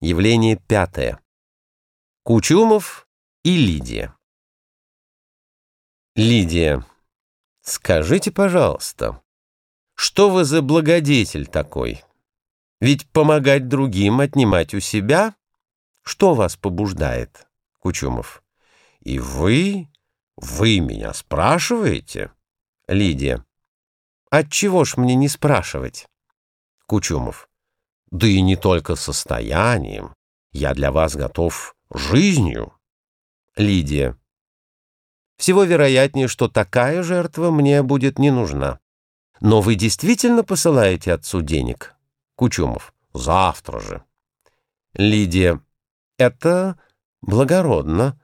Явление пятое. Кучумов и Лидия. Лидия, скажите, пожалуйста, что вы за благодетель такой? Ведь помогать другим, отнимать у себя? Что вас побуждает, Кучумов? И вы, вы меня спрашиваете? Лидия. Отчего ж мне не спрашивать? Кучумов да и не только состоянием. Я для вас готов жизнью. Лидия. Всего вероятнее, что такая жертва мне будет не нужна. Но вы действительно посылаете отцу денег? Кучумов. Завтра же. Лидия. Это благородно.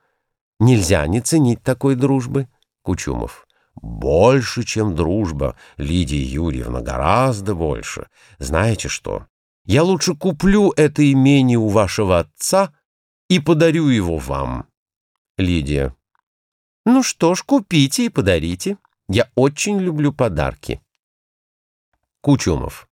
Нельзя не ценить такой дружбы. Кучумов. Больше, чем дружба, Лидия Юрьевна, гораздо больше. Знаете что? Я лучше куплю это имение у вашего отца и подарю его вам. Лидия. Ну что ж, купите и подарите. Я очень люблю подарки. Кучумов.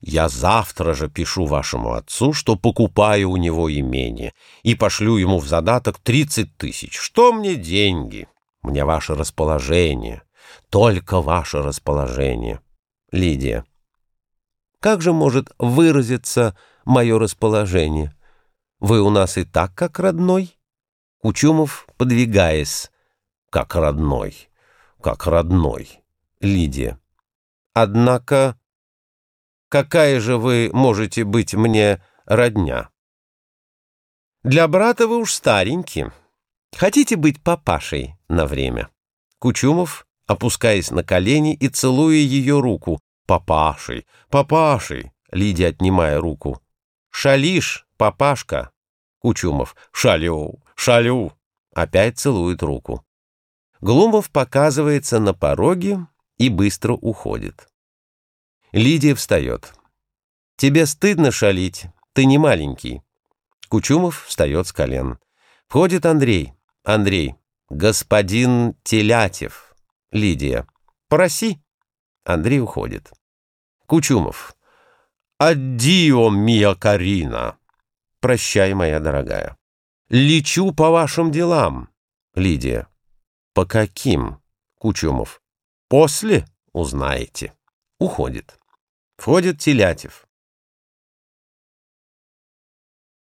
Я завтра же пишу вашему отцу, что покупаю у него имение, и пошлю ему в задаток тридцать тысяч. Что мне деньги? Мне ваше расположение. Только ваше расположение. Лидия. Как же может выразиться мое расположение? Вы у нас и так как родной? Кучумов, подвигаясь. Как родной, как родной. Лидия. Однако, какая же вы можете быть мне родня? Для брата вы уж старенький. Хотите быть папашей на время? Кучумов, опускаясь на колени и целуя ее руку, «Папашей! Папашей!» Лидия, отнимая руку. «Шалиш, папашка!» Кучумов. «Шалю! Шалю!» Опять целует руку. Глумов показывается на пороге и быстро уходит. Лидия встает. «Тебе стыдно шалить, ты не маленький». Кучумов встает с колен. Входит Андрей. Андрей. «Господин Телятев». Лидия. «Проси». Андрей уходит. Кучумов. «Аддио, мия Карина!» «Прощай, моя дорогая». «Лечу по вашим делам». Лидия. «По каким?» Кучумов. «После узнаете». Уходит. Входит Телятев.